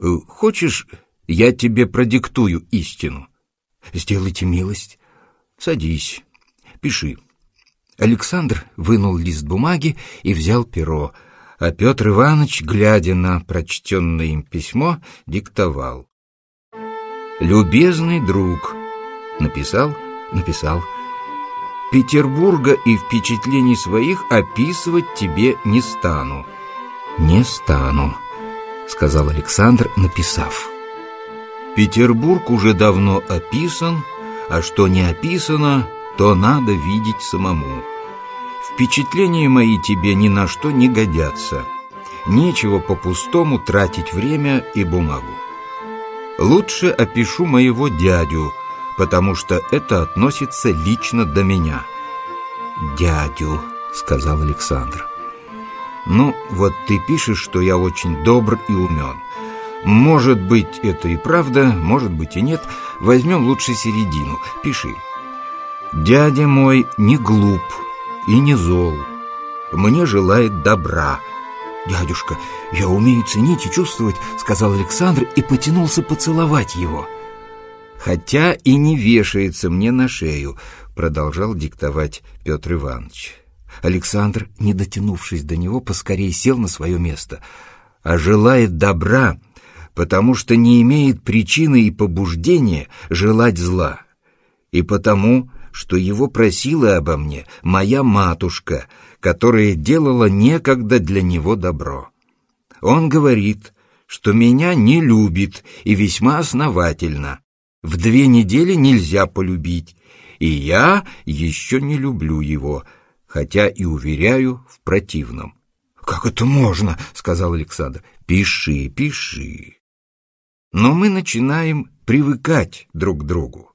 Хочешь, я тебе продиктую истину? Сделайте милость. Садись, пиши. Александр вынул лист бумаги и взял перо, а Петр Иванович, глядя на прочтенное им письмо, диктовал. «Любезный друг», — написал, написал, «Петербурга и впечатлений своих описывать тебе не стану». «Не стану», — сказал Александр, написав. «Петербург уже давно описан, а что не описано, то надо видеть самому. Впечатления мои тебе ни на что не годятся. Нечего по-пустому тратить время и бумагу. Лучше опишу моего дядю, потому что это относится лично до меня. «Дядю», — сказал Александр. «Ну, вот ты пишешь, что я очень добр и умен. Может быть, это и правда, может быть и нет. Возьмем лучше середину. Пиши. Дядя мой не глуп и не зол. Мне желает добра. «Дядюшка, я умею ценить и чувствовать», — сказал Александр и потянулся поцеловать его. «Хотя и не вешается мне на шею», — продолжал диктовать Петр Иванович. Александр, не дотянувшись до него, поскорее сел на свое место. «А желает добра, потому что не имеет причины и побуждения желать зла, и потому, что его просила обо мне моя матушка, которая делала некогда для него добро. Он говорит, что меня не любит и весьма основательно. В две недели нельзя полюбить, и я еще не люблю его, хотя и уверяю в противном. «Как это можно?» — сказал Александр. «Пиши, пиши». Но мы начинаем привыкать друг к другу.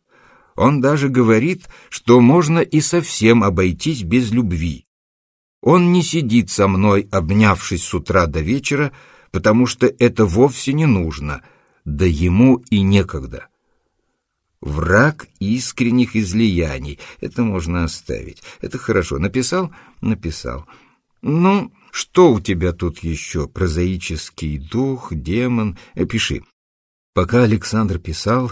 Он даже говорит, что можно и совсем обойтись без любви. Он не сидит со мной, обнявшись с утра до вечера, потому что это вовсе не нужно, да ему и некогда. Враг искренних излияний. Это можно оставить. Это хорошо. Написал? Написал. Ну, что у тебя тут еще? Прозаический дух, демон? Э, пиши. Пока Александр писал,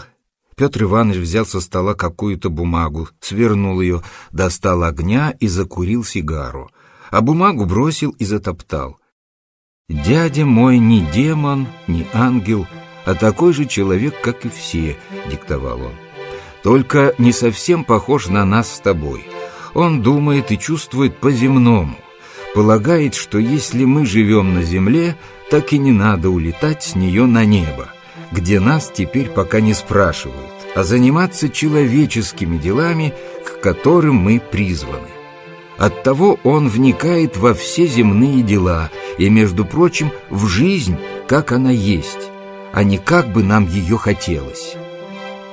Петр Иванович взял со стола какую-то бумагу, свернул ее, достал огня и закурил сигару, а бумагу бросил и затоптал. «Дядя мой не демон, не ангел, а такой же человек, как и все», — диктовал он. «Только не совсем похож на нас с тобой. Он думает и чувствует по-земному, полагает, что если мы живем на земле, так и не надо улетать с нее на небо где нас теперь пока не спрашивают, а заниматься человеческими делами, к которым мы призваны. Оттого он вникает во все земные дела и, между прочим, в жизнь, как она есть, а не как бы нам ее хотелось.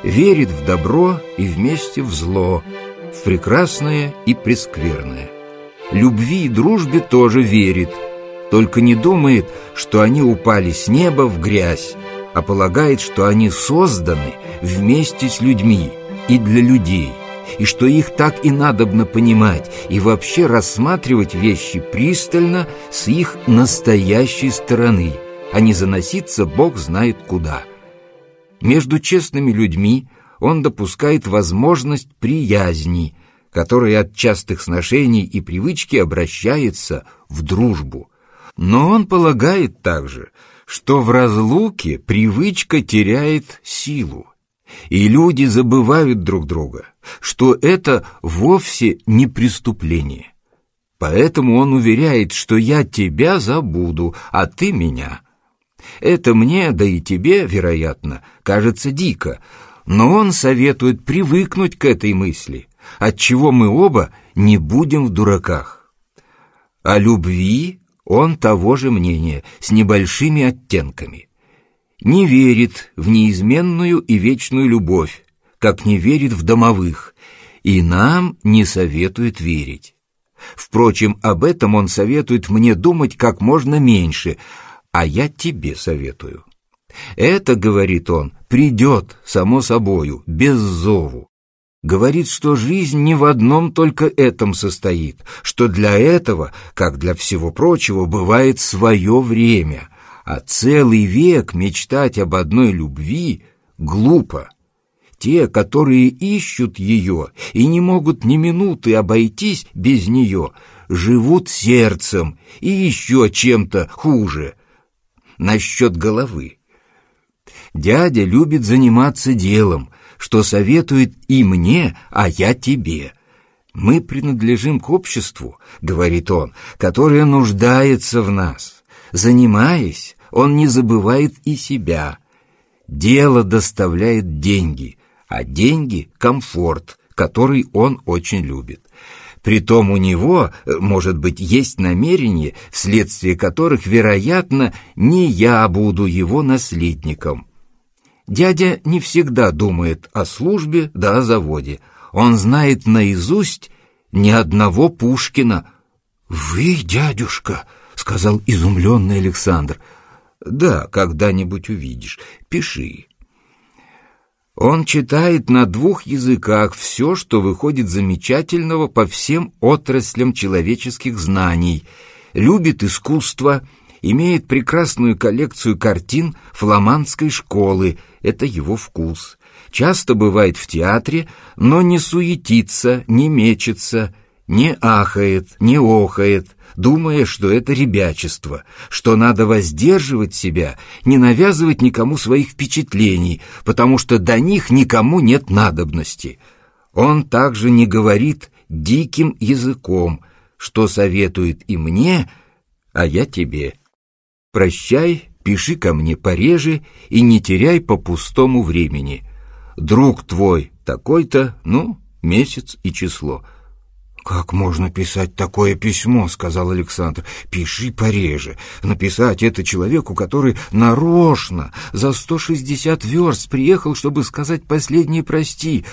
Верит в добро и вместе в зло, в прекрасное и прескверное. Любви и дружбе тоже верит, только не думает, что они упали с неба в грязь, а полагает, что они созданы вместе с людьми и для людей, и что их так и надобно понимать и вообще рассматривать вещи пристально с их настоящей стороны, а не заноситься Бог знает куда. Между честными людьми он допускает возможность приязни, которая от частых сношений и привычки обращается в дружбу. Но он полагает также, что в разлуке привычка теряет силу, и люди забывают друг друга, что это вовсе не преступление. Поэтому он уверяет, что я тебя забуду, а ты меня. Это мне, да и тебе, вероятно, кажется дико, но он советует привыкнуть к этой мысли, отчего мы оба не будем в дураках. О любви он того же мнения, с небольшими оттенками. Не верит в неизменную и вечную любовь, как не верит в домовых, и нам не советует верить. Впрочем, об этом он советует мне думать как можно меньше, а я тебе советую. Это, говорит он, придет само собою, без зову. Говорит, что жизнь не в одном только этом состоит, что для этого, как для всего прочего, бывает свое время, А целый век мечтать об одной любви глупо. Те, которые ищут ее и не могут ни минуты обойтись без нее, живут сердцем и еще чем-то хуже. Насчет головы. Дядя любит заниматься делом, что советует и мне, а я тебе. Мы принадлежим к обществу, говорит он, которое нуждается в нас. Занимаясь, он не забывает и себя. Дело доставляет деньги, а деньги — комфорт, который он очень любит. Притом у него, может быть, есть намерения, вследствие которых, вероятно, не я буду его наследником. Дядя не всегда думает о службе да о заводе. Он знает наизусть ни одного Пушкина. «Вы, дядюшка!» — сказал изумленный Александр. «Да, когда-нибудь увидишь. Пиши». Он читает на двух языках все, что выходит замечательного по всем отраслям человеческих знаний, любит искусство, имеет прекрасную коллекцию картин фламандской школы, это его вкус. Часто бывает в театре, но не суетится, не мечется, не ахает, не охает, думая, что это ребячество, что надо воздерживать себя, не навязывать никому своих впечатлений, потому что до них никому нет надобности. Он также не говорит диким языком, что советует и мне, а я тебе. Прощай, пиши ко мне пореже и не теряй по пустому времени. Друг твой такой-то, ну, месяц и число — «Как можно писать такое письмо?» — сказал Александр. «Пиши пореже. Написать это человеку, который нарочно за сто шестьдесят верст приехал, чтобы сказать последнее «прости».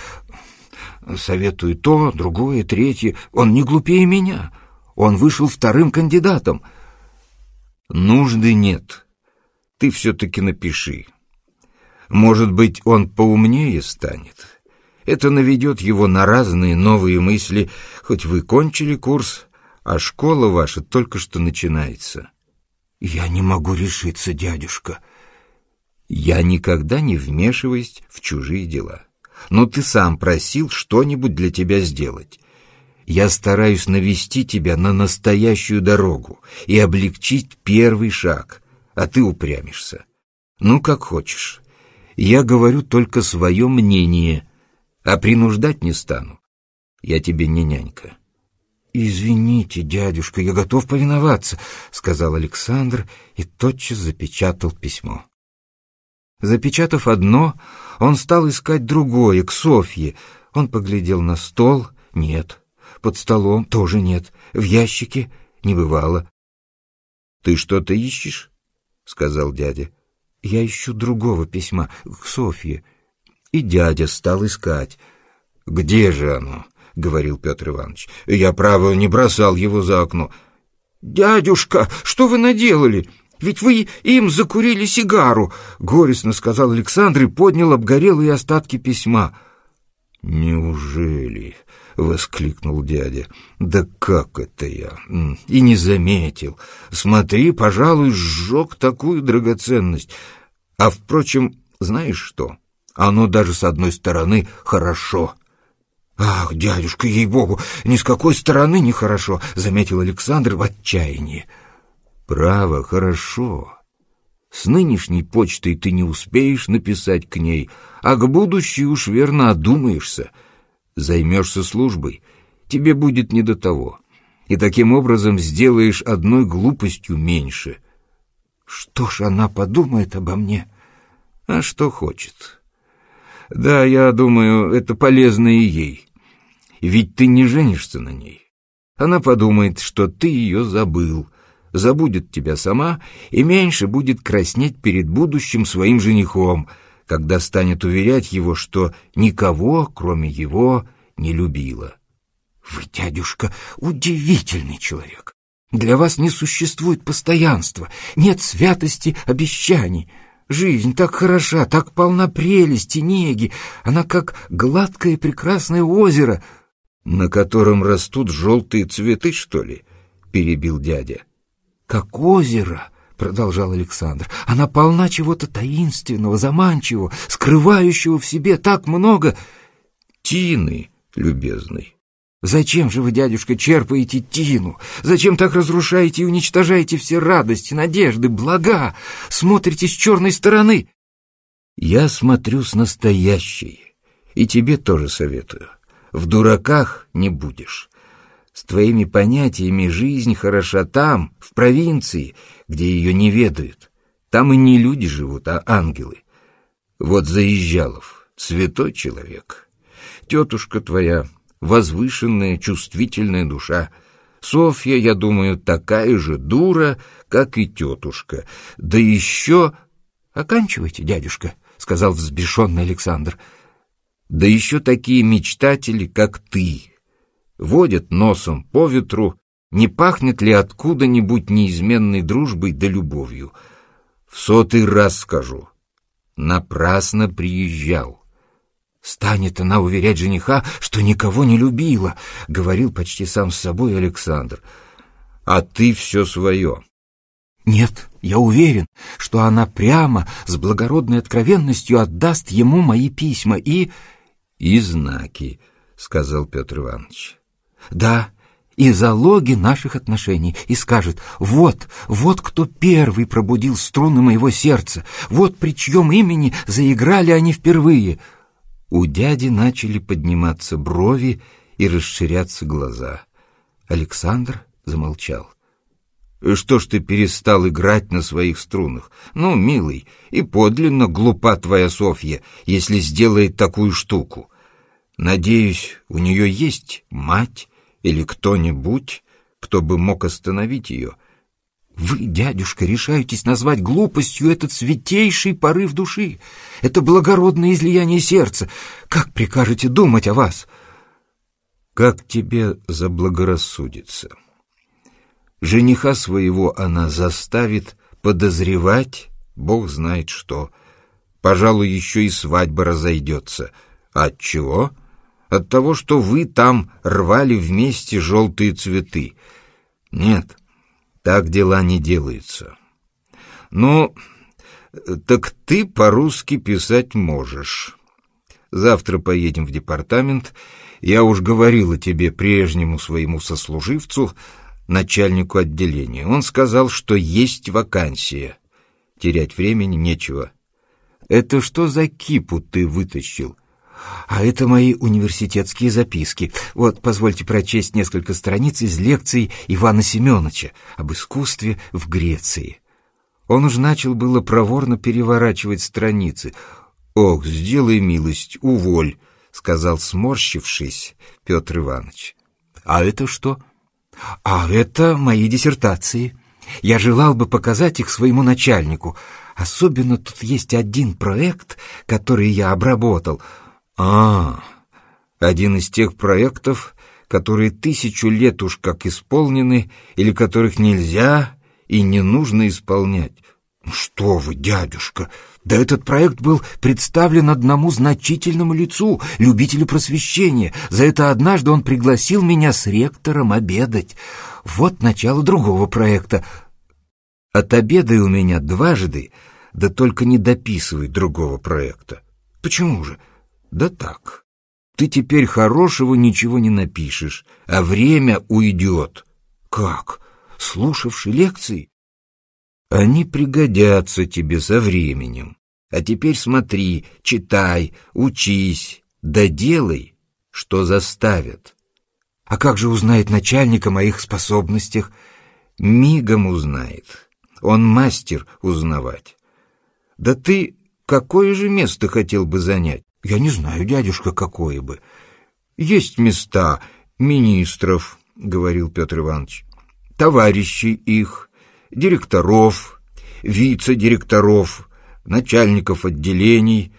Советую то, другое, третье. Он не глупее меня. Он вышел вторым кандидатом». «Нужды нет. Ты все-таки напиши. Может быть, он поумнее станет». Это наведет его на разные новые мысли, хоть вы кончили курс, а школа ваша только что начинается. Я не могу решиться, дядюшка. Я никогда не вмешиваюсь в чужие дела. Но ты сам просил что-нибудь для тебя сделать. Я стараюсь навести тебя на настоящую дорогу и облегчить первый шаг, а ты упрямишься. Ну, как хочешь. Я говорю только свое мнение, а принуждать не стану. Я тебе не нянька. «Извините, дядюшка, я готов повиноваться», — сказал Александр и тотчас запечатал письмо. Запечатав одно, он стал искать другое, к Софье. Он поглядел на стол — нет, под столом тоже нет, в ящике не бывало. «Ты что-то ищешь?» — сказал дядя. «Я ищу другого письма, к Софье» и дядя стал искать. «Где же оно?» — говорил Петр Иванович. «Я, право, не бросал его за окно». «Дядюшка, что вы наделали? Ведь вы им закурили сигару!» — горестно сказал Александр и поднял обгорелые остатки письма. «Неужели?» — воскликнул дядя. «Да как это я? И не заметил. Смотри, пожалуй, сжег такую драгоценность. А, впрочем, знаешь что?» Оно даже с одной стороны хорошо. «Ах, дядюшка, ей-богу, ни с какой стороны не хорошо», — заметил Александр в отчаянии. «Право, хорошо. С нынешней почтой ты не успеешь написать к ней, а к будущей уж верно одумаешься. Займешься службой, тебе будет не до того, и таким образом сделаешь одной глупостью меньше. Что ж она подумает обо мне? А что хочет?» Да, я думаю, это полезно и ей. Ведь ты не женишься на ней. Она подумает, что ты ее забыл, забудет тебя сама и меньше будет краснеть перед будущим своим женихом, когда станет уверять его, что никого, кроме его, не любила. Вы, дядюшка, удивительный человек. Для вас не существует постоянства, нет святости обещаний. Жизнь так хороша, так полна прелести, неги. Она как гладкое прекрасное озеро, на котором растут желтые цветы, что ли? Перебил дядя. Как озеро, продолжал Александр. Она полна чего-то таинственного, заманчивого, скрывающего в себе так много... Тины, любезный. Зачем же вы, дядюшка, черпаете тину? Зачем так разрушаете и уничтожаете все радости, надежды, блага? Смотрите с черной стороны. Я смотрю с настоящей, и тебе тоже советую. В дураках не будешь. С твоими понятиями жизнь хороша там, в провинции, где ее не ведают. Там и не люди живут, а ангелы. Вот Заезжалов, святой человек. Тетушка твоя, возвышенная, чувствительная душа. Софья, я думаю, такая же дура, как и тетушка. Да еще... «Оканчивайте, дядюшка», — сказал взбешенный Александр. «Да еще такие мечтатели, как ты, водят носом по ветру, не пахнет ли откуда-нибудь неизменной дружбой да любовью. В сотый раз скажу, напрасно приезжал. Станет она уверять жениха, что никого не любила, — говорил почти сам с собой Александр. А ты все свое. Нет, я уверен, что она прямо, с благородной откровенностью отдаст ему мои письма и... — И знаки, — сказал Петр Иванович. Да, и залоги наших отношений, и скажет, вот, вот кто первый пробудил струны моего сердца, вот при чьем имени заиграли они впервые. У дяди начали подниматься брови и расширяться глаза. Александр замолчал. «Что ж ты перестал играть на своих струнах? Ну, милый, и подлинно глупа твоя Софья, если сделает такую штуку. Надеюсь, у нее есть мать или кто-нибудь, кто бы мог остановить ее. Вы, дядюшка, решаетесь назвать глупостью этот святейший порыв души, это благородное излияние сердца. Как прикажете думать о вас? Как тебе заблагорассудится? Жениха своего она заставит подозревать, бог знает что. Пожалуй, еще и свадьба разойдется. От чего? — от того, что вы там рвали вместе желтые цветы. Нет, так дела не делаются. Ну, так ты по-русски писать можешь. Завтра поедем в департамент. Я уж говорила тебе прежнему своему сослуживцу, начальнику отделения. Он сказал, что есть вакансия. Терять времени нечего. Это что за кипу ты вытащил? — а это мои университетские записки. Вот, позвольте прочесть несколько страниц из лекций Ивана Семеновича об искусстве в Греции. Он уж начал было проворно переворачивать страницы. «Ох, сделай милость, уволь», — сказал, сморщившись, Петр Иванович. «А это что?» «А это мои диссертации. Я желал бы показать их своему начальнику. Особенно тут есть один проект, который я обработал — а, один из тех проектов, которые тысячу лет уж как исполнены, или которых нельзя и не нужно исполнять. Ну что вы, дядюшка, да этот проект был представлен одному значительному лицу, любителю просвещения. За это однажды он пригласил меня с ректором обедать. Вот начало другого проекта. Отобедай у меня дважды, да только не дописывай другого проекта. Почему же? Да так. Ты теперь хорошего ничего не напишешь, а время уйдет. Как? Слушавши лекции? Они пригодятся тебе со временем. А теперь смотри, читай, учись, да делай, что заставят. А как же узнает начальник о моих способностях? Мигом узнает. Он мастер узнавать. Да ты какое же место хотел бы занять? Я не знаю, дядюшка, какое бы. Есть места министров, говорил Петр Иванович, товарищей их, директоров, вице-директоров, начальников отделений,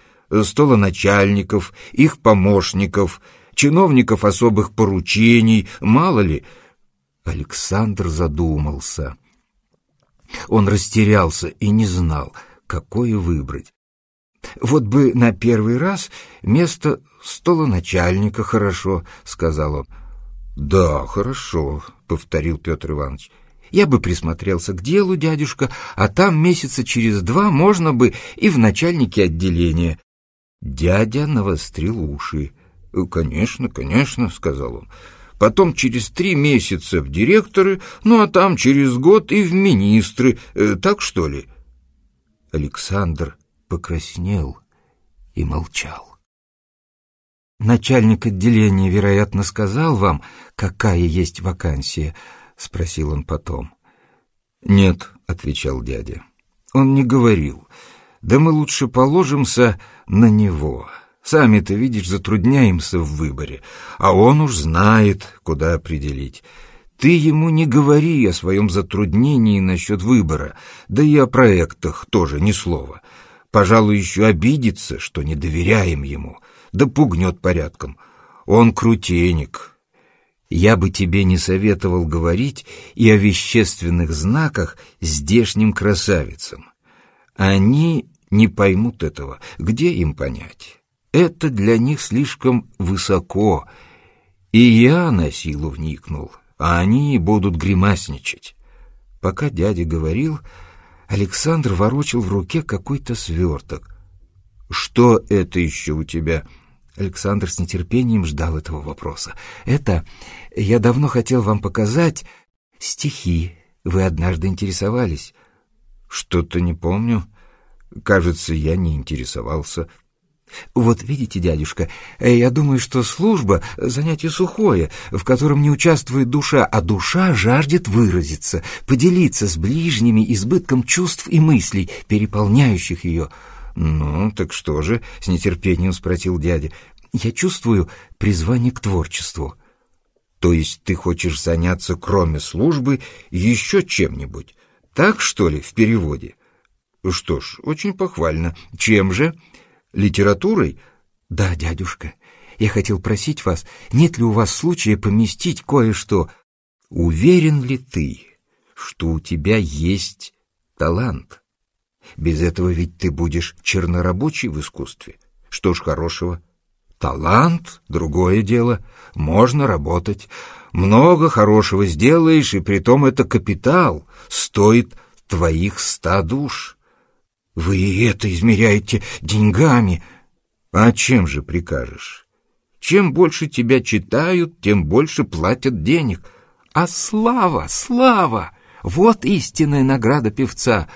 столоначальников, их помощников, чиновников особых поручений, мало ли. Александр задумался. Он растерялся и не знал, какое выбрать. «Вот бы на первый раз место столоначальника хорошо», — сказал он. «Да, хорошо», — повторил Петр Иванович. Я бы присмотрелся к делу, дядюшка, а там месяца через два можно бы и в начальнике отделения. Дядя навострил уши. «Э, «Конечно, конечно», — сказал он. «Потом через три месяца в директоры, ну а там через год и в министры. Э, так что ли?» Александр покраснел и молчал. «Начальник отделения, вероятно, сказал вам, какая есть вакансия?» — спросил он потом. «Нет», — отвечал дядя, — «он не говорил. Да мы лучше положимся на него. Сами-то, видишь, затрудняемся в выборе, а он уж знает, куда определить». Ты ему не говори о своем затруднении насчет выбора, да и о проектах тоже ни слова. Пожалуй, еще обидится, что не доверяем ему, да пугнет порядком. Он крутейник. Я бы тебе не советовал говорить и о вещественных знаках здешним красавицам. Они не поймут этого. Где им понять? Это для них слишком высоко. И я на силу вникнул а они будут гримасничать. Пока дядя говорил, Александр ворочил в руке какой-то сверток. «Что это еще у тебя?» Александр с нетерпением ждал этого вопроса. «Это я давно хотел вам показать стихи. Вы однажды интересовались». «Что-то не помню. Кажется, я не интересовался». Вот видите, дядюшка, э, я думаю, что служба — занятие сухое, в котором не участвует душа, а душа жаждет выразиться, поделиться с ближними избытком чувств и мыслей, переполняющих ее. «Ну, так что же?» — с нетерпением спросил дядя. «Я чувствую призвание к творчеству». «То есть ты хочешь заняться, кроме службы, еще чем-нибудь? Так, что ли, в переводе?» «Что ж, очень похвально. Чем же?» Литературой? Да, дядюшка. Я хотел просить вас, нет ли у вас случая поместить кое-что? Уверен ли ты, что у тебя есть талант? Без этого ведь ты будешь чернорабочий в искусстве. Что ж хорошего? Талант — другое дело. Можно работать. Много хорошего сделаешь, и притом это капитал. Стоит твоих ста душ. Вы это измеряете деньгами. А чем же прикажешь? Чем больше тебя читают, тем больше платят денег. А слава, слава! Вот истинная награда певца.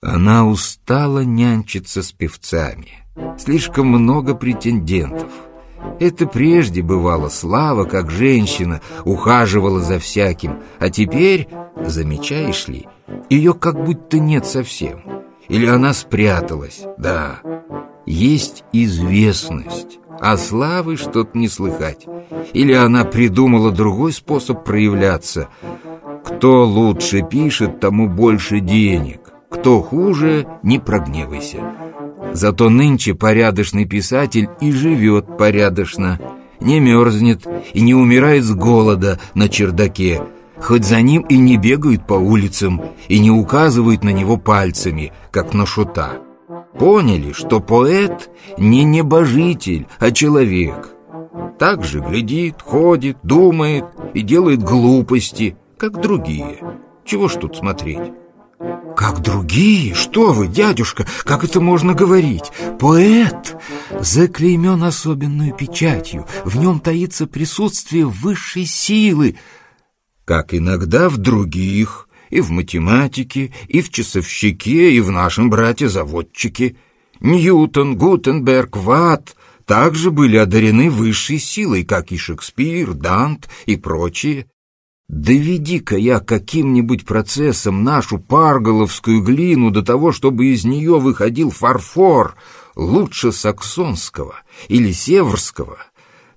Она устала нянчиться с певцами. Слишком много претендентов. Это прежде бывало слава, как женщина, ухаживала за всяким, а теперь, замечаешь ли, ее как будто нет совсем. Или она спряталась, да. Есть известность, а славы что-то не слыхать. Или она придумала другой способ проявляться. Кто лучше пишет, тому больше денег. Кто хуже, не прогневайся. Зато нынче порядочный писатель и живет порядочно, не мерзнет и не умирает с голода на чердаке, хоть за ним и не бегают по улицам, и не указывают на него пальцами, как на шута. Поняли, что поэт не небожитель, а человек. Так же глядит, ходит, думает и делает глупости, как другие. Чего ж тут смотреть? «Как другие? Что вы, дядюшка, как это можно говорить? Поэт заклеймен особенную печатью, в нем таится присутствие высшей силы, как иногда в других, и в математике, и в часовщике, и в нашем брате-заводчике. Ньютон, Гутенберг, Ватт также были одарены высшей силой, как и Шекспир, Дант и прочие. Доведи-ка я каким-нибудь процессом нашу парголовскую глину до того, чтобы из нее выходил фарфор лучше саксонского или северского —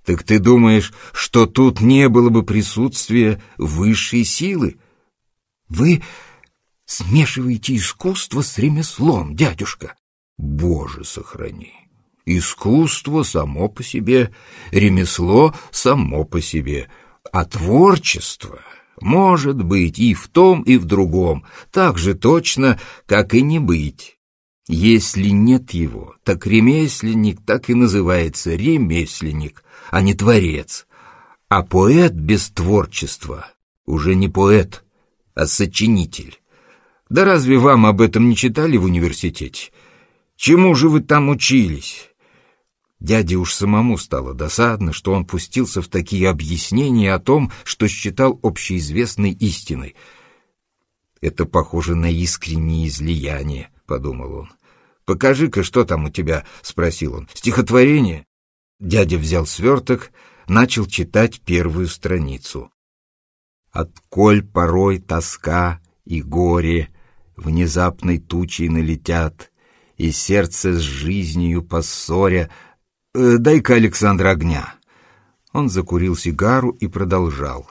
так ты думаешь, что тут не было бы присутствия высшей силы? Вы смешиваете искусство с ремеслом, дядюшка. Боже, сохрани. Искусство само по себе, ремесло само по себе, а творчество может быть и в том, и в другом, так же точно, как и не быть. Если нет его, так ремесленник так и называется ремесленник, а не творец. А поэт без творчества уже не поэт, а сочинитель. Да разве вам об этом не читали в университете? Чему же вы там учились? Дяде уж самому стало досадно, что он пустился в такие объяснения о том, что считал общеизвестной истиной. «Это похоже на искреннее излияние», — подумал он. «Покажи-ка, что там у тебя?» — спросил он. «Стихотворение?» Дядя взял сверток, начал читать первую страницу. «Отколь порой тоска и горе внезапной тучей налетят, и сердце с жизнью поссоря, э, дай-ка, Александр, огня». Он закурил сигару и продолжал.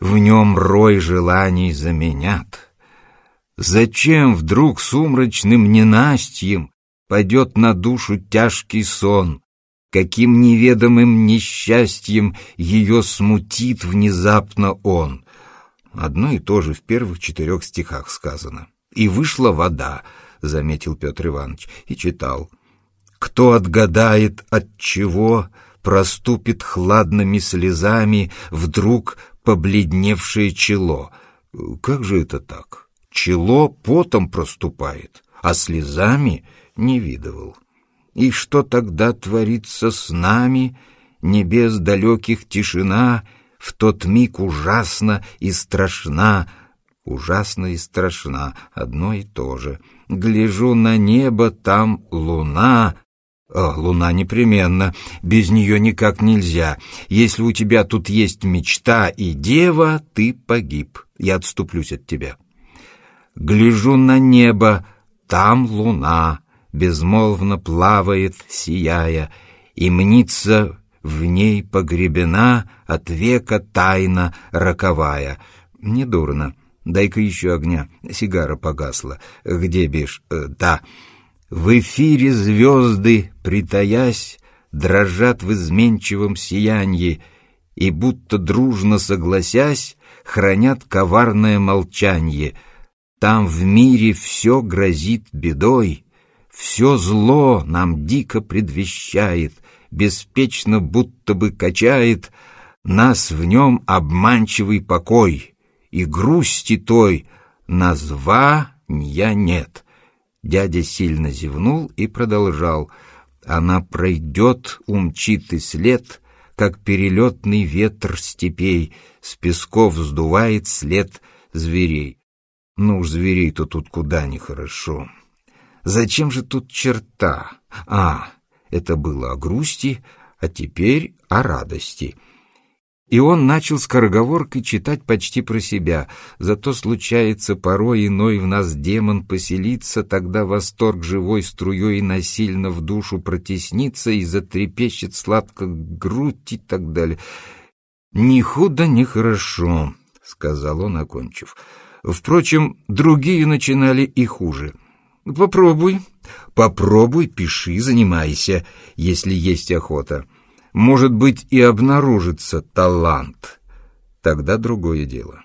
«В нем рой желаний заменят». Зачем вдруг сумрачным ненастьем Пойдет на душу тяжкий сон? Каким неведомым несчастьем Ее смутит внезапно он? Одно и то же в первых четырех стихах сказано. «И вышла вода», — заметил Петр Иванович, и читал. «Кто отгадает, от чего проступит хладными слезами вдруг побледневшее чело? Как же это так?» чело потом проступает, а слезами не видывал. И что тогда творится с нами, небес далеких тишина, в тот миг ужасно и страшна, ужасно и страшна, одно и то же. Гляжу на небо, там луна, о, луна непременно, без нее никак нельзя. Если у тебя тут есть мечта и дева, ты погиб. Я отступлюсь от тебя. Гляжу на небо, там луна безмолвно плавает, сияя, и мнится в ней погребена от века тайна роковая. Недурно. Дай-ка еще огня. Сигара погасла. Где бишь? Э, да. В эфире звезды, притаясь, дрожат в изменчивом сиянии, и, будто дружно согласясь, хранят коварное молчанье — там в мире все грозит бедой, все зло нам дико предвещает, беспечно будто бы качает нас в нем обманчивый покой, и грусти той названия нет. Дядя сильно зевнул и продолжал. Она пройдет, умчит след, как перелетный ветер степей, с песков сдувает след зверей. Ну уж зверей-то тут куда нехорошо. Зачем же тут черта? А, это было о грусти, а теперь о радости. И он начал скороговоркой читать почти про себя. Зато случается порой иной в нас демон поселиться, тогда восторг живой струей насильно в душу протеснится и затрепещет сладко грудь и так далее. «Ни худо, ни хорошо», — сказал он, окончив. Впрочем, другие начинали и хуже. Попробуй, попробуй, пиши, занимайся, если есть охота. Может быть, и обнаружится талант. Тогда другое дело.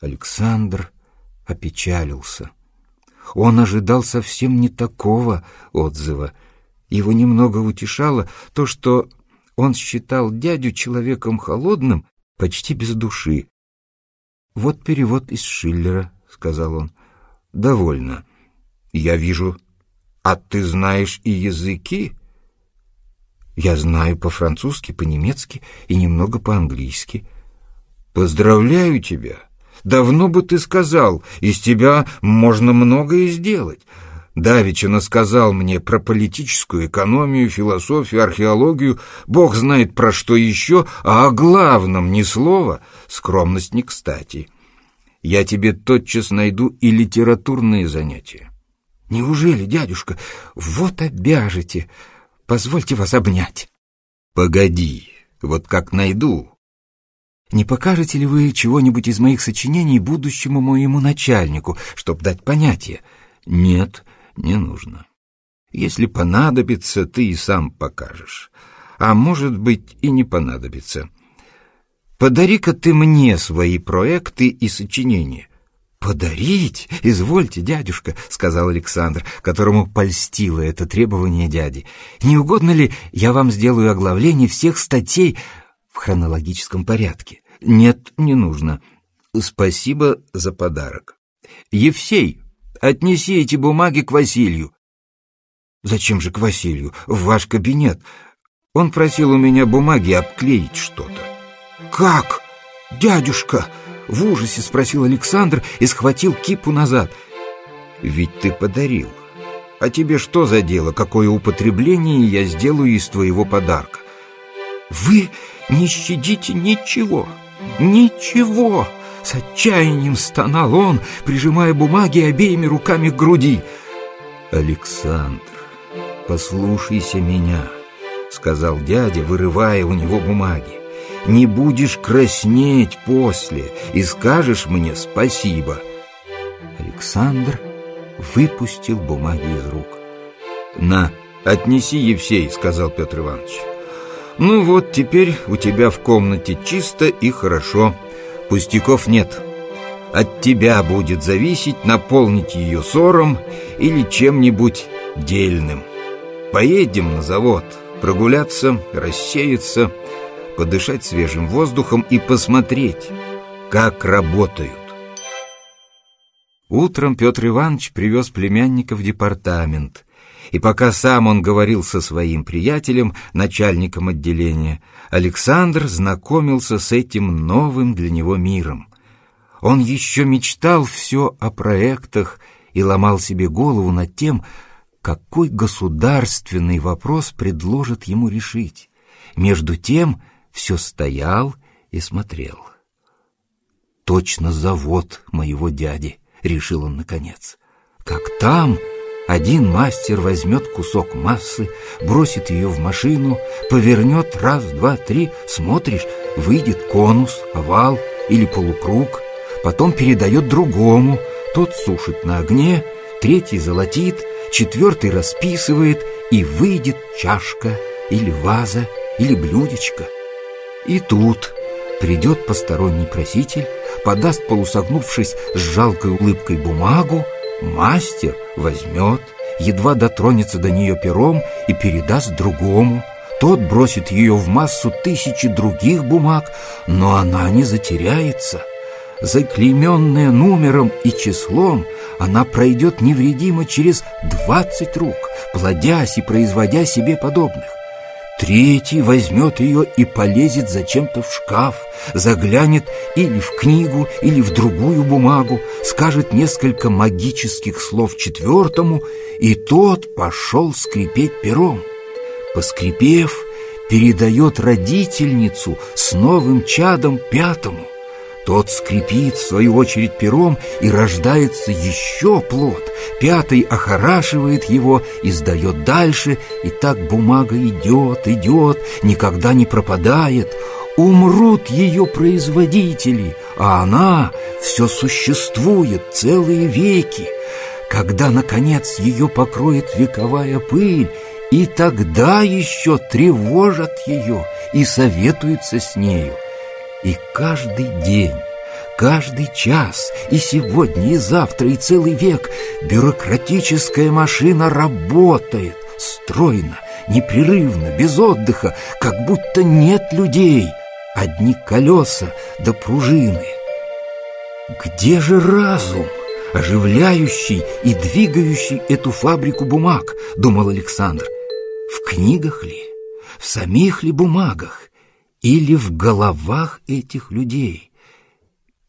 Александр опечалился. Он ожидал совсем не такого отзыва. Его немного утешало то, что он считал дядю человеком холодным, почти без души. «Вот перевод из Шиллера», — сказал он. «Довольно. Я вижу. А ты знаешь и языки?» «Я знаю по-французски, по-немецки и немного по-английски». «Поздравляю тебя! Давно бы ты сказал, из тебя можно многое сделать». Давича сказал мне про политическую экономию, философию, археологию, бог знает про что еще, а о главном ни слова, скромность не кстати. Я тебе тотчас найду и литературные занятия. Неужели, дядюшка, вот обяжете, позвольте вас обнять. Погоди, вот как найду. Не покажете ли вы чего-нибудь из моих сочинений будущему моему начальнику, чтоб дать понятие? Нет, не нужно. Если понадобится, ты и сам покажешь. А может быть, и не понадобится. Подари-ка ты мне свои проекты и сочинения. «Подарить? Извольте, дядюшка», — сказал Александр, которому польстило это требование дяди. «Не угодно ли я вам сделаю оглавление всех статей в хронологическом порядке?» «Нет, не нужно. Спасибо за подарок. Евсей, отнеси эти бумаги к Василию. Зачем же к Василию? В ваш кабинет. Он просил у меня бумаги обклеить что-то. Как? Дядюшка! В ужасе спросил Александр и схватил кипу назад. Ведь ты подарил. А тебе что за дело, какое употребление я сделаю из твоего подарка? Вы не щадите ничего, ничего! С отчаянием стонал он, прижимая бумаги обеими руками к груди. Александр, послушайся меня, сказал дядя, вырывая у него бумаги. Не будешь краснеть после и скажешь мне спасибо. Александр выпустил бумаги из рук. «На, отнеси, Евсей», — сказал Петр Иванович. «Ну вот, теперь у тебя в комнате чисто и хорошо. Пустяков нет. От тебя будет зависеть, наполнить ее сором или чем-нибудь дельным. Поедем на завод, прогуляться, рассеяться, подышать свежим воздухом и посмотреть, как работают. Утром Петр Иванович привез племянника в департамент, и пока сам он говорил со своим приятелем, начальником отделения, Александр знакомился с этим новым для него миром. Он еще мечтал все о проектах и ломал себе голову над тем, какой государственный вопрос предложит ему решить. Между тем все стоял и смотрел. «Точно завод моего дяди», — решил он наконец. «Как там...» Один мастер возьмет кусок массы, бросит ее в машину, повернет раз, два, три, смотришь, выйдет конус, овал или полукруг, потом передает другому, тот сушит на огне, третий золотит, четвертый расписывает, и выйдет чашка или ваза или блюдечко. И тут придет посторонний проситель, подаст, полусогнувшись с жалкой улыбкой бумагу, Мастер возьмет, едва дотронется до нее пером и передаст другому. Тот бросит ее в массу тысячи других бумаг, но она не затеряется. Заклейменная номером и числом, она пройдет невредимо через двадцать рук, плодясь и производя себе подобных. Третий возьмет ее и полезет зачем-то в шкаф, заглянет или в книгу, или в другую бумагу, скажет несколько магических слов четвертому, и тот пошел скрипеть пером. Поскрипев, передает родительницу с новым чадом пятому. Тот скрипит, в свою очередь, пером, и рождается еще плод. Пятый охорашивает его и сдает дальше, и так бумага идет, идет, никогда не пропадает. Умрут ее производители, а она все существует целые веки. Когда, наконец, ее покроет вековая пыль, и тогда еще тревожат ее и советуются с нею. И каждый день, каждый час, и сегодня, и завтра, и целый век бюрократическая машина работает стройно, непрерывно, без отдыха, как будто нет людей, одни колеса да пружины. Где же разум, оживляющий и двигающий эту фабрику бумаг, думал Александр. В книгах ли, в самих ли бумагах? Или в головах этих людей.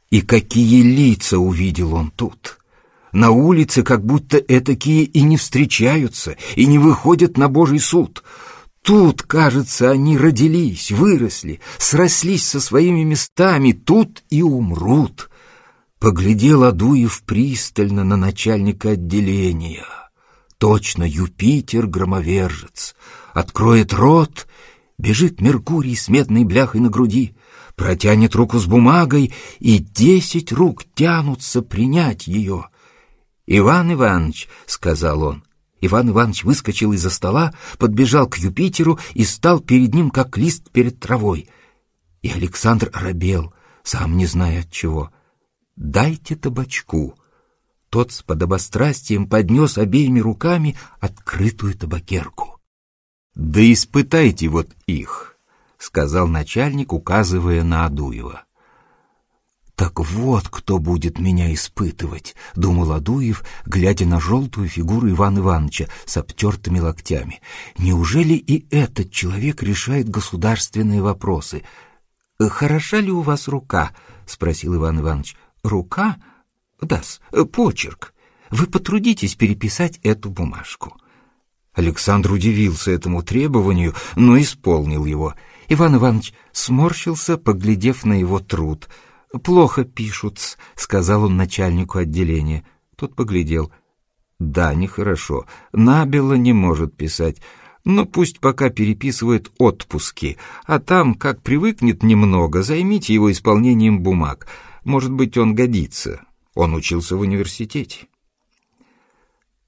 И какие лица увидел он тут! На улице как будто этакие и не встречаются, и не выходят на Божий суд. Тут, кажется, они родились, выросли, срослись со своими местами, тут и умрут. Поглядел Адуев пристально на начальника отделения. Точно Юпитер громовержец. Откроет рот Бежит Меркурий с медной бляхой на груди, протянет руку с бумагой, и десять рук тянутся принять ее. «Иван Иванович», — сказал он. Иван Иванович выскочил из-за стола, подбежал к Юпитеру и стал перед ним, как лист перед травой. И Александр робел, сам не зная от чего. «Дайте табачку». Тот с подобострастием поднес обеими руками открытую табакерку. «Да испытайте вот их», — сказал начальник, указывая на Адуева. Так вот, кто будет меня испытывать, думал Адуев, глядя на желтую фигуру Ивана Ивановича с обтертыми локтями. Неужели и этот человек решает государственные вопросы? Хороша ли у вас рука? спросил Иван Иванович. Рука? Да, почерк. Вы потрудитесь переписать эту бумажку. Александр удивился этому требованию, но исполнил его. Иван Иванович сморщился, поглядев на его труд — «Плохо пишут», — сказал он начальнику отделения. Тот поглядел. «Да, нехорошо. Набело не может писать. Но пусть пока переписывает отпуски, а там, как привыкнет немного, займите его исполнением бумаг. Может быть, он годится. Он учился в университете».